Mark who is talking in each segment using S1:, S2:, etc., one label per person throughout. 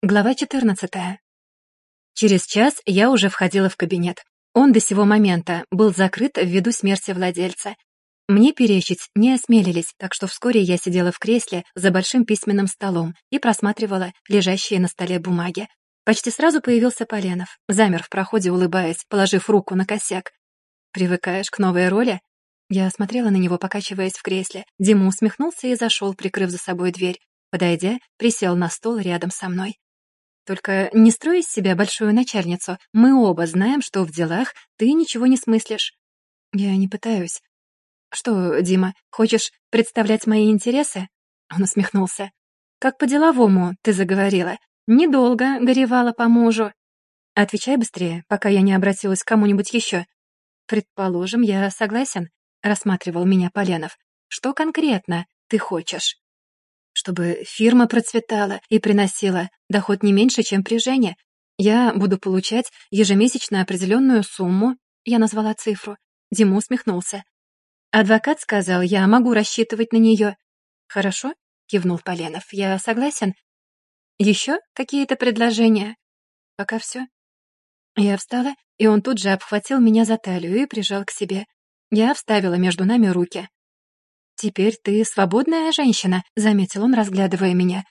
S1: Глава 14. Через час я уже входила в кабинет. Он до сего момента был закрыт ввиду смерти владельца. Мне перечить не осмелились, так что вскоре я сидела в кресле за большим письменным столом и просматривала лежащие на столе бумаги. Почти сразу появился Поленов, замер в проходе, улыбаясь, положив руку на косяк. «Привыкаешь к новой роли?» Я смотрела на него, покачиваясь в кресле. Дима усмехнулся и зашел, прикрыв за собой дверь. Подойдя, присел на стол рядом со мной. Только не строй из себя большую начальницу. Мы оба знаем, что в делах ты ничего не смыслишь. Я не пытаюсь. Что, Дима, хочешь представлять мои интересы? Он усмехнулся. Как по-деловому ты заговорила. Недолго горевала по мужу. Отвечай быстрее, пока я не обратилась к кому-нибудь еще. Предположим, я согласен, рассматривал меня Поленов. Что конкретно ты хочешь? Чтобы фирма процветала и приносила доход не меньше, чем при Жене. Я буду получать ежемесячно определенную сумму. Я назвала цифру. Дима усмехнулся. Адвокат сказал, я могу рассчитывать на нее. Хорошо, кивнул Поленов. Я согласен. Еще какие-то предложения? Пока все. Я встала, и он тут же обхватил меня за талию и прижал к себе. Я вставила между нами руки. «Теперь ты свободная женщина», — заметил он, разглядывая меня.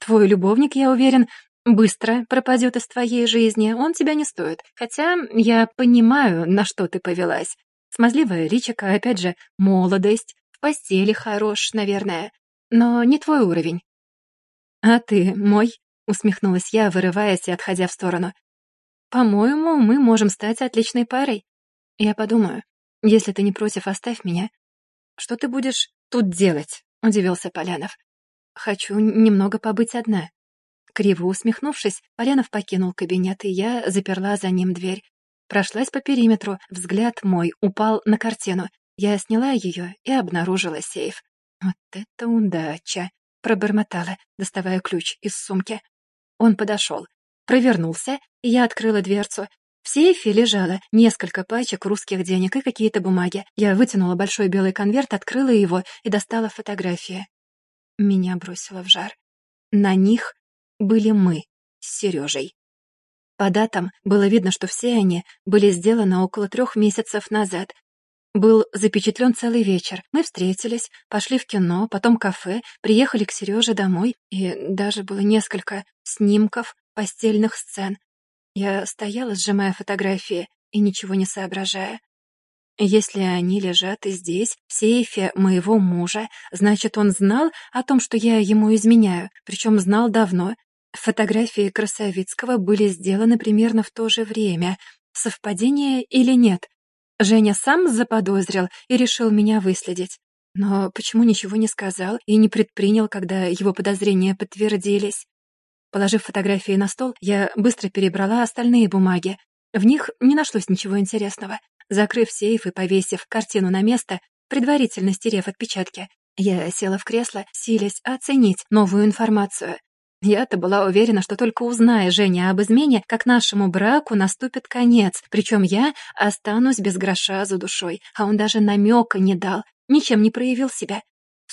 S1: «Твой любовник, я уверен, быстро пропадет из твоей жизни, он тебя не стоит. Хотя я понимаю, на что ты повелась. Смазливая личика, опять же, молодость, в постели хорош, наверное, но не твой уровень». «А ты мой?» — усмехнулась я, вырываясь и отходя в сторону. «По-моему, мы можем стать отличной парой. Я подумаю. Если ты не против, оставь меня. «Что ты будешь тут делать?» — удивился Полянов. «Хочу немного побыть одна». Криво усмехнувшись, Полянов покинул кабинет, и я заперла за ним дверь. Прошлась по периметру, взгляд мой упал на картину. Я сняла ее и обнаружила сейф. «Вот это удача!» — пробормотала, доставая ключ из сумки. Он подошел, провернулся, и я открыла дверцу, в сейфе лежало несколько пачек русских денег и какие-то бумаги. Я вытянула большой белый конверт, открыла его и достала фотографии. Меня бросило в жар. На них были мы с Сережей. По датам было видно, что все они были сделаны около трех месяцев назад. Был запечатлен целый вечер. Мы встретились, пошли в кино, потом кафе, приехали к Сереже домой, и даже было несколько снимков постельных сцен. Я стояла, сжимая фотографии и ничего не соображая. Если они лежат и здесь, в сейфе моего мужа, значит, он знал о том, что я ему изменяю, причем знал давно. Фотографии Красовицкого были сделаны примерно в то же время. Совпадение или нет? Женя сам заподозрил и решил меня выследить. Но почему ничего не сказал и не предпринял, когда его подозрения подтвердились? Положив фотографии на стол, я быстро перебрала остальные бумаги. В них не нашлось ничего интересного. Закрыв сейф и повесив картину на место, предварительно стерев отпечатки, я села в кресло, силясь оценить новую информацию. Я-то была уверена, что только узная Женя об измене, как нашему браку наступит конец, причем я останусь без гроша за душой, а он даже намека не дал, ничем не проявил себя.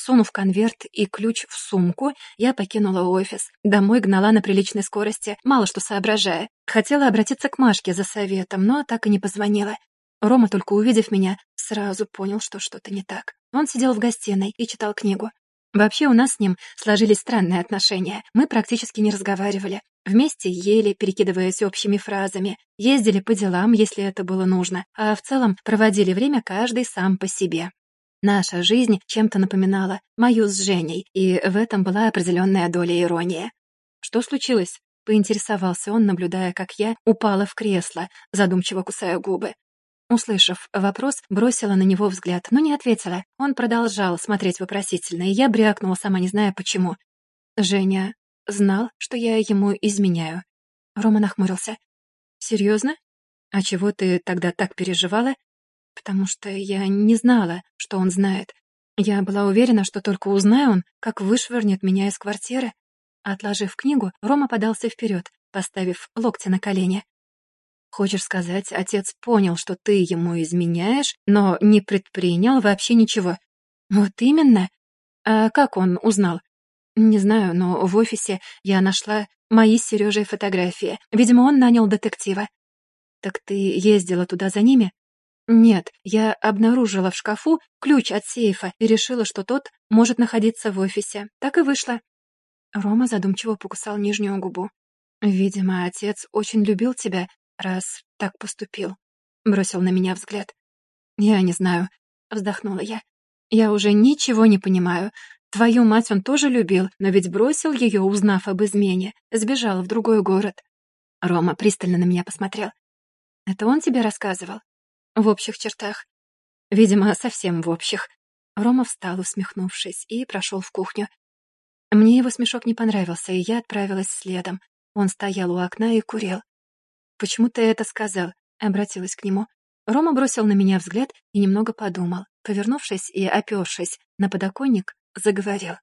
S1: Сунув конверт и ключ в сумку, я покинула офис. Домой гнала на приличной скорости, мало что соображая. Хотела обратиться к Машке за советом, но так и не позвонила. Рома, только увидев меня, сразу понял, что что-то не так. Он сидел в гостиной и читал книгу. Вообще у нас с ним сложились странные отношения. Мы практически не разговаривали. Вместе ели, перекидываясь общими фразами, ездили по делам, если это было нужно, а в целом проводили время каждый сам по себе. Наша жизнь чем-то напоминала мою с Женей, и в этом была определенная доля иронии. «Что случилось?» — поинтересовался он, наблюдая, как я упала в кресло, задумчиво кусая губы. Услышав вопрос, бросила на него взгляд, но не ответила. Он продолжал смотреть вопросительно, и я брякнула, сама не зная почему. «Женя знал, что я ему изменяю». Рома нахмурился. «Серьезно? А чего ты тогда так переживала? Потому что я не знала, что он знает. Я была уверена, что только узнаю он, как вышвырнет меня из квартиры. Отложив книгу, Рома подался вперед, поставив локти на колени. «Хочешь сказать, отец понял, что ты ему изменяешь, но не предпринял вообще ничего?» «Вот именно. А как он узнал?» «Не знаю, но в офисе я нашла мои с Сережей фотографии. Видимо, он нанял детектива. Так ты ездила туда за ними? Нет, я обнаружила в шкафу ключ от сейфа и решила, что тот может находиться в офисе. Так и вышло. Рома задумчиво покусал нижнюю губу. Видимо, отец очень любил тебя, раз так поступил. Бросил на меня взгляд. Я не знаю, вздохнула я. Я уже ничего не понимаю. Твою мать он тоже любил, но ведь бросил ее, узнав об измене. Сбежал в другой город. Рома пристально на меня посмотрел. Это он тебе рассказывал? В общих чертах. Видимо, совсем в общих. Рома встал, усмехнувшись, и прошел в кухню. Мне его смешок не понравился, и я отправилась следом. Он стоял у окна и курил. «Почему ты это сказал?» — обратилась к нему. Рома бросил на меня взгляд и немного подумал. Повернувшись и опёршись на подоконник, заговорил.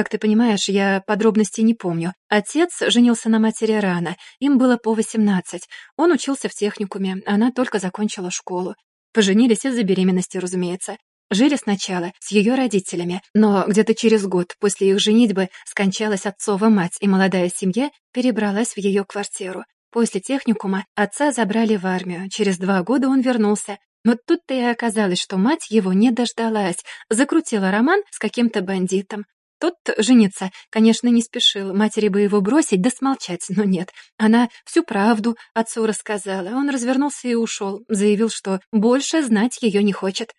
S1: Как ты понимаешь, я подробностей не помню. Отец женился на матери рано, им было по восемнадцать. Он учился в техникуме, она только закончила школу. Поженились из-за беременности, разумеется. Жили сначала с ее родителями, но где-то через год после их женитьбы скончалась отцова мать, и молодая семья перебралась в ее квартиру. После техникума отца забрали в армию. Через два года он вернулся. Но тут-то и оказалось, что мать его не дождалась, закрутила роман с каким-то бандитом. Тот жениться, конечно, не спешил, матери бы его бросить да смолчать, но нет. Она всю правду отцу рассказала, он развернулся и ушел, заявил, что больше знать ее не хочет.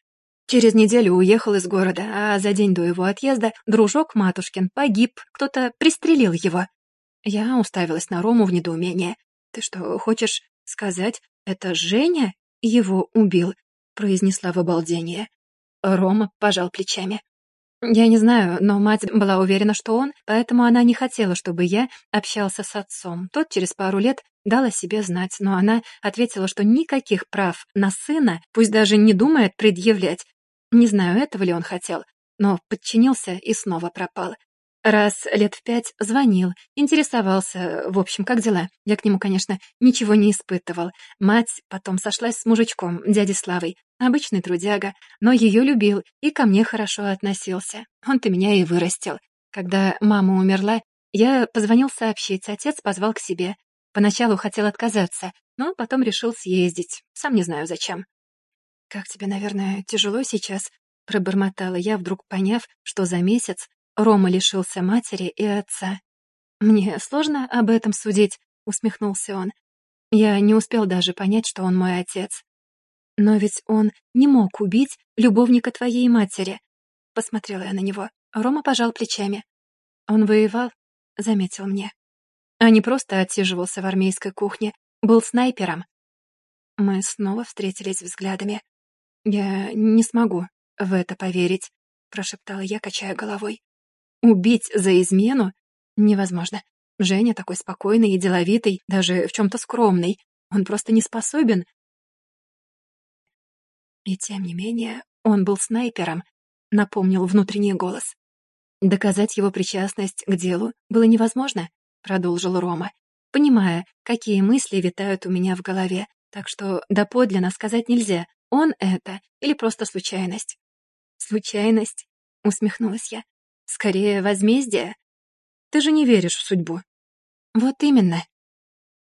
S1: Через неделю уехал из города, а за день до его отъезда дружок матушкин погиб, кто-то пристрелил его. Я уставилась на Рому в недоумении. «Ты что, хочешь сказать, это Женя его убил?» произнесла в обалдении. Рома пожал плечами. Я не знаю, но мать была уверена, что он, поэтому она не хотела, чтобы я общался с отцом. Тот через пару лет дал себе знать, но она ответила, что никаких прав на сына, пусть даже не думает предъявлять. Не знаю, этого ли он хотел, но подчинился и снова пропал. Раз лет в пять звонил, интересовался, в общем, как дела. Я к нему, конечно, ничего не испытывал. Мать потом сошлась с мужичком, дядей Славой. Обычный трудяга, но ее любил и ко мне хорошо относился. Он-то меня и вырастил. Когда мама умерла, я позвонил сообщить, отец позвал к себе. Поначалу хотел отказаться, но потом решил съездить. Сам не знаю, зачем. «Как тебе, наверное, тяжело сейчас?» Пробормотала я, вдруг поняв, что за месяц Рома лишился матери и отца. «Мне сложно об этом судить», — усмехнулся он. «Я не успел даже понять, что он мой отец». «Но ведь он не мог убить любовника твоей матери», — посмотрела я на него. Рома пожал плечами. «Он воевал», — заметил мне. А не просто отсиживался в армейской кухне, был снайпером. Мы снова встретились взглядами. «Я не смогу в это поверить», — прошептала я, качая головой. Убить за измену? Невозможно. Женя такой спокойный и деловитый, даже в чем-то скромный. Он просто не способен. И тем не менее, он был снайпером, напомнил внутренний голос. Доказать его причастность к делу было невозможно, продолжил Рома, понимая, какие мысли витают у меня в голове, так что доподлинно сказать нельзя, он это или просто случайность. Случайность, усмехнулась я. Скорее, возмездие. Ты же не веришь в судьбу. Вот именно,